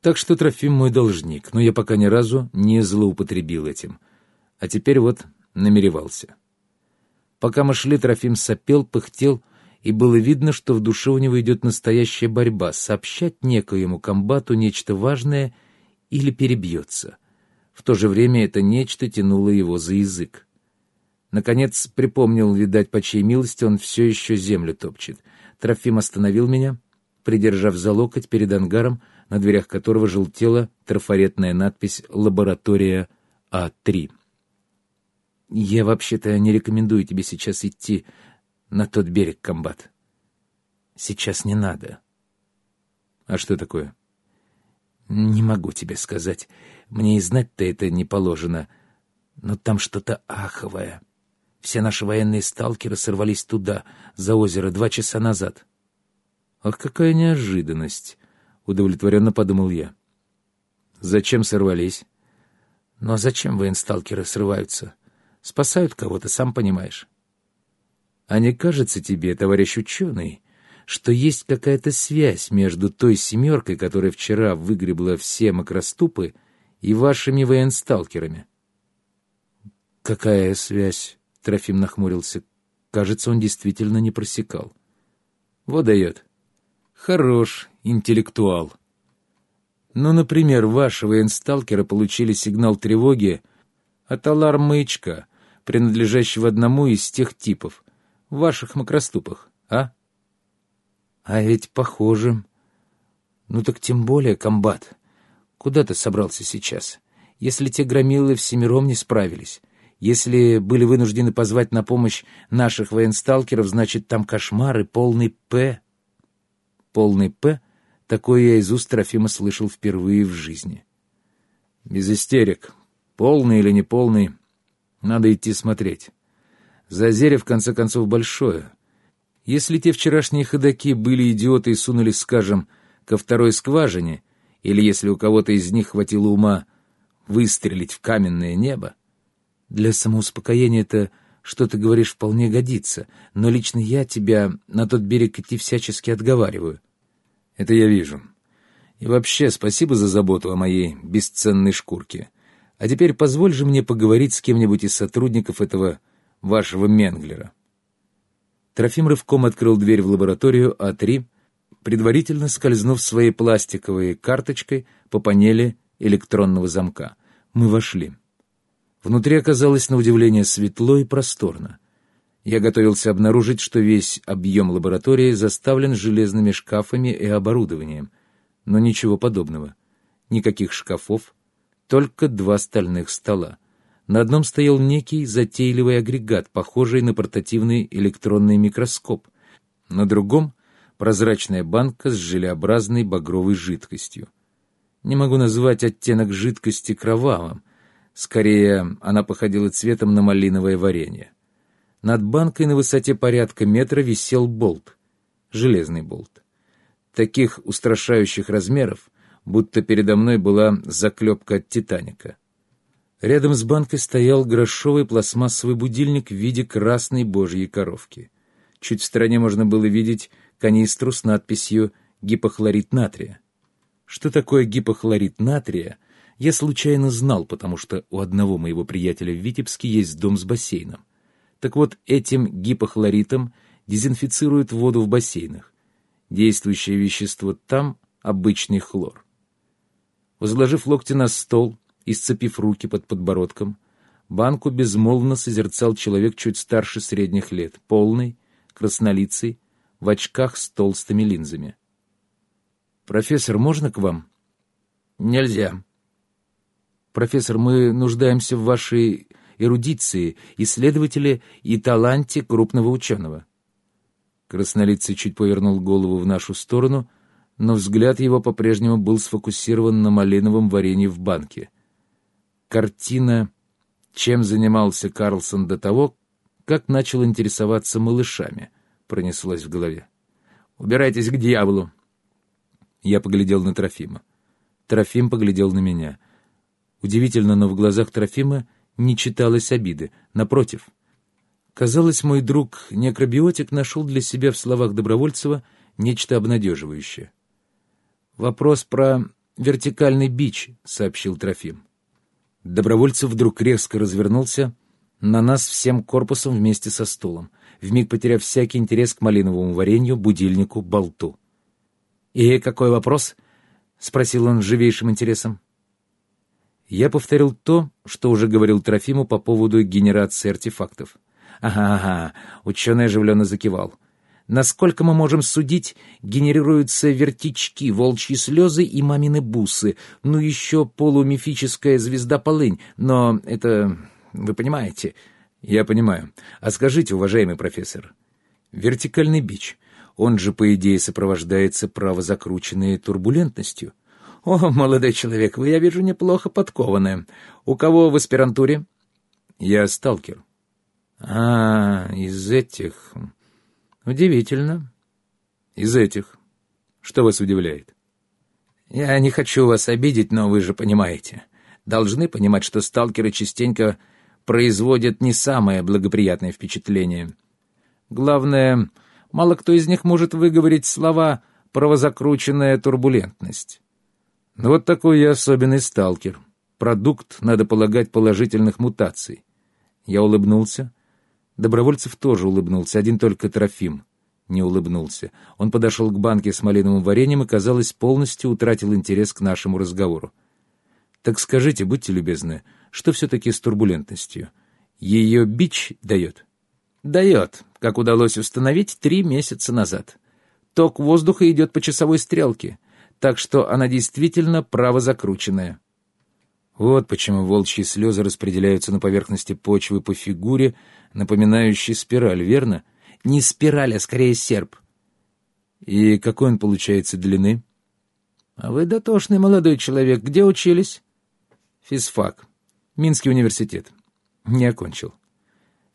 Так что Трофим мой должник, но я пока ни разу не злоупотребил этим. А теперь вот намеревался. Пока мы шли, Трофим сопел, пыхтел, и было видно, что в душе у него идет настоящая борьба — сообщать некоему комбату нечто важное или перебьется. В то же время это нечто тянуло его за язык. Наконец припомнил, видать, по чьей милости он все еще землю топчет. Трофим остановил меня, придержав за локоть перед ангаром, на дверях которого желтела трафаретная надпись «Лаборатория А3». «Я вообще-то не рекомендую тебе сейчас идти на тот берег, комбат. Сейчас не надо». «А что такое?» «Не могу тебе сказать. Мне и знать-то это не положено. Но там что-то аховое. Все наши военные сталкеры сорвались туда, за озеро, два часа назад». «Ах, какая неожиданность!» — удовлетворенно подумал я. «Зачем сорвались?» «Ну а зачем военсталкеры срываются? Спасают кого-то, сам понимаешь». «А не кажется тебе, товарищ ученый, что есть какая-то связь между той семеркой, которая вчера выгребла все макроступы, и вашими военсталкерами?» «Какая связь?» — Трофим нахмурился. Кажется, он действительно не просекал. «Вот дает. Хорош, интеллектуал. Ну, например, ваши военсталкеры получили сигнал тревоги от аларм-маячка, принадлежащего одному из тех типов, в ваших макроступах, а? А ведь похоже. Ну так тем более, комбат. Куда ты собрался сейчас? Если те громилы всемиром не справились, если были вынуждены позвать на помощь наших военсталкеров, значит, там кошмары, полный «П». Полный «П» — такое я из уст Трофима слышал впервые в жизни. Без истерик. Полный или неполный, надо идти смотреть. Зазерье, в конце концов, большое. Если те вчерашние ходаки были идиоты и сунулись, скажем, ко второй скважине, или если у кого-то из них хватило ума выстрелить в каменное небо, для самоуспокоения это, что ты говоришь, вполне годится, но лично я тебя на тот берег идти всячески отговариваю. Это я вижу. И вообще, спасибо за заботу о моей бесценной шкурке. А теперь позволь же мне поговорить с кем-нибудь из сотрудников этого вашего Менглера. Трофим рывком открыл дверь в лабораторию А3, предварительно скользнув своей пластиковой карточкой по панели электронного замка. Мы вошли. Внутри оказалось на удивление светло и просторно. Я готовился обнаружить, что весь объем лаборатории заставлен железными шкафами и оборудованием, но ничего подобного. Никаких шкафов, только два стальных стола. На одном стоял некий затейливый агрегат, похожий на портативный электронный микроскоп. На другом — прозрачная банка с желеобразной багровой жидкостью. Не могу назвать оттенок жидкости кровавым. Скорее, она походила цветом на малиновое варенье. Над банкой на высоте порядка метра висел болт. Железный болт. Таких устрашающих размеров, будто передо мной была заклепка от «Титаника». Рядом с банкой стоял грошовый пластмассовый будильник в виде красной божьей коровки. Чуть в стороне можно было видеть канистру с надписью «Гипохлорид натрия». Что такое гипохлорид натрия, я случайно знал, потому что у одного моего приятеля в Витебске есть дом с бассейном. Так вот, этим гипохлоритом дезинфицируют воду в бассейнах. Действующее вещество там — обычный хлор. Возложив локти на стол, и сцепив руки под подбородком, банку безмолвно созерцал человек чуть старше средних лет, полный, краснолицый, в очках с толстыми линзами. «Профессор, можно к вам?» «Нельзя». «Профессор, мы нуждаемся в вашей эрудиции, исследователе и таланте крупного ученого». Краснолицый чуть повернул голову в нашу сторону, но взгляд его по-прежнему был сфокусирован на малиновом варенье в банке — картина «Чем занимался Карлсон до того, как начал интересоваться малышами?» пронеслась в голове. «Убирайтесь к дьяволу!» Я поглядел на Трофима. Трофим поглядел на меня. Удивительно, но в глазах Трофима не читалось обиды. Напротив. Казалось, мой друг некробиотик нашел для себя в словах Добровольцева нечто обнадеживающее. Вопрос про вертикальный бич», — сообщил Трофим. Добровольцев вдруг резко развернулся на нас всем корпусом вместе со стулом, вмиг потеряв всякий интерес к малиновому варенью, будильнику, болту. «И какой вопрос?» — спросил он с живейшим интересом. Я повторил то, что уже говорил Трофиму по поводу генерации артефактов. «Ага, ага», — ученый оживленно закивал. Насколько мы можем судить, генерируются вертички, волчьи слезы и мамины бусы, ну еще полумифическая звезда полынь, но это... вы понимаете? Я понимаю. А скажите, уважаемый профессор, вертикальный бич, он же, по идее, сопровождается правозакрученной турбулентностью. О, молодой человек, вы, я вижу, неплохо подкованы. У кого в аспирантуре? Я сталкер. А, из этих... Удивительно. Из этих. Что вас удивляет? Я не хочу вас обидеть, но вы же понимаете. Должны понимать, что сталкеры частенько производят не самое благоприятное впечатление. Главное, мало кто из них может выговорить слова «правозакрученная турбулентность». Вот такой я особенный сталкер. Продукт, надо полагать, положительных мутаций. Я улыбнулся, Добровольцев тоже улыбнулся, один только Трофим не улыбнулся. Он подошел к банке с малиновым вареньем и, казалось, полностью утратил интерес к нашему разговору. «Так скажите, будьте любезны, что все-таки с турбулентностью? Ее бич дает?» «Дает, как удалось установить три месяца назад. Ток воздуха идет по часовой стрелке, так что она действительно правозакрученная». Вот почему волчьи слезы распределяются на поверхности почвы по фигуре, напоминающей спираль, верно? Не спираль, а скорее серп. И какой он получается длины? А вы дотошный молодой человек. Где учились? Физфак. Минский университет. Не окончил.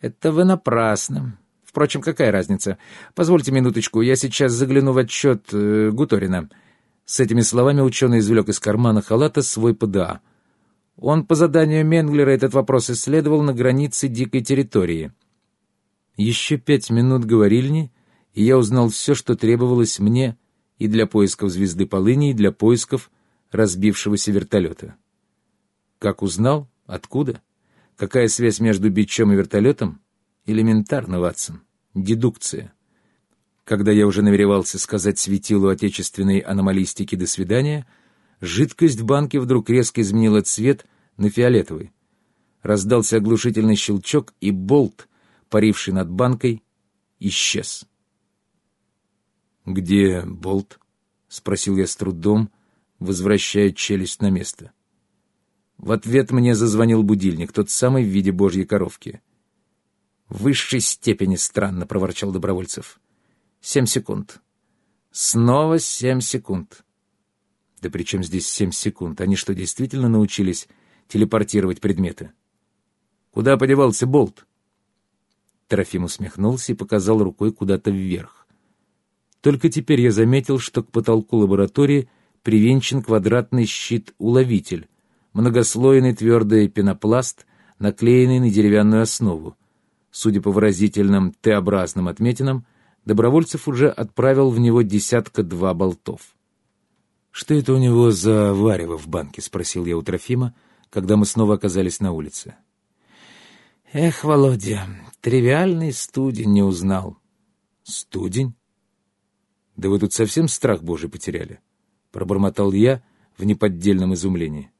Это вы напрасно. Впрочем, какая разница? Позвольте минуточку, я сейчас загляну в отчет э, Гуторина. С этими словами ученый извлек из кармана халата свой ПДА — он по заданию Менглера этот вопрос исследовал на границе дикой территории. Еще пять минут говорильни, и я узнал все, что требовалось мне и для поисков звезды полыни, и для поисков разбившегося вертолета. Как узнал? Откуда? Какая связь между бичом и вертолетом? Элементарно, Ватсон. Дедукция. Когда я уже намеревался сказать светилу отечественной аномалистики «до свидания», Жидкость в банке вдруг резко изменила цвет на фиолетовый. Раздался оглушительный щелчок, и болт, паривший над банкой, исчез. «Где болт?» — спросил я с трудом, возвращая челюсть на место. В ответ мне зазвонил будильник, тот самый в виде божьей коровки. «В высшей степени странно», — проворчал Добровольцев. «Семь секунд. Снова семь секунд. Да при чем здесь семь секунд? Они что, действительно научились телепортировать предметы? Куда подевался болт? Трофим усмехнулся и показал рукой куда-то вверх. Только теперь я заметил, что к потолку лаборатории привинчен квадратный щит-уловитель, многослойный твердый пенопласт, наклеенный на деревянную основу. Судя по выразительным Т-образным отметинам, Добровольцев уже отправил в него десятка-два болтов. «Что это у него за варево в банке?» — спросил я у Трофима, когда мы снова оказались на улице. «Эх, Володя, тривиальный студень не узнал». «Студень? Да вы тут совсем страх Божий потеряли?» — пробормотал я в неподдельном изумлении.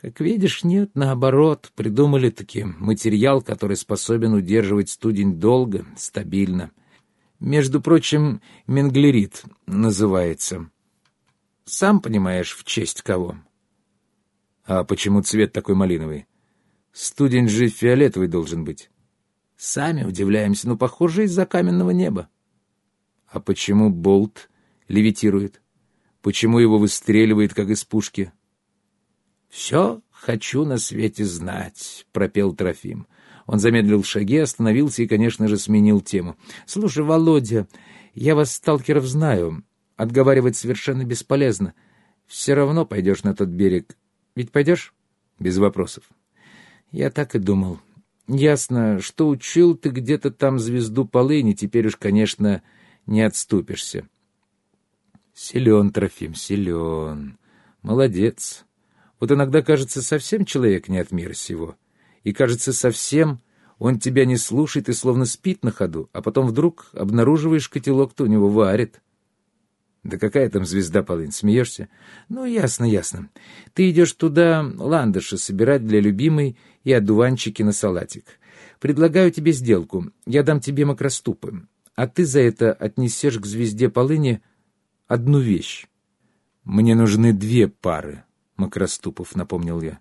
«Как видишь, нет, наоборот, придумали таки материал, который способен удерживать студень долго, стабильно. Между прочим, менглерит называется». Сам понимаешь, в честь кого. А почему цвет такой малиновый? Студень же фиолетовый должен быть. Сами удивляемся, но похоже из-за каменного неба. А почему болт левитирует? Почему его выстреливает, как из пушки? «Все хочу на свете знать», — пропел Трофим. Он замедлил шаги, остановился и, конечно же, сменил тему. «Слушай, Володя, я вас, сталкеров, знаю. Отговаривать совершенно бесполезно. Все равно пойдешь на тот берег. Ведь пойдешь? Без вопросов. Я так и думал. Ясно, что учил ты где-то там звезду полыни, теперь уж, конечно, не отступишься. Силен, Трофим, силен. Молодец. Вот иногда, кажется, совсем человек не от мира сего. И, кажется, совсем он тебя не слушает и словно спит на ходу, а потом вдруг обнаруживаешь котелок-то у него варит. Да какая там звезда, Полынь, смеешься? Ну, ясно, ясно. Ты идешь туда ландыши собирать для любимой и одуванчики на салатик. Предлагаю тебе сделку. Я дам тебе макроступы, а ты за это отнесешь к звезде полыни одну вещь. Мне нужны две пары макроступов, напомнил я.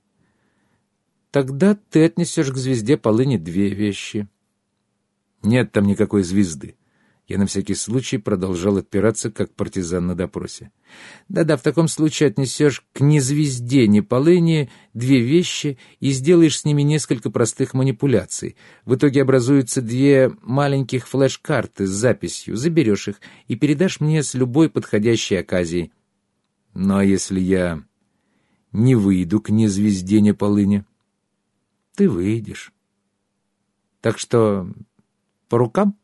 Тогда ты отнесешь к звезде полыни две вещи. Нет там никакой звезды. Я на всякий случай продолжал отпираться, как партизан на допросе. Да-да, в таком случае отнесешь к незвезде, не полыни, две вещи и сделаешь с ними несколько простых манипуляций. В итоге образуются две маленьких флеш-карты с записью. Заберешь их и передашь мне с любой подходящей оказией. Ну а если я не выйду к незвезде, не полыни? Ты выйдешь. Так что по рукам?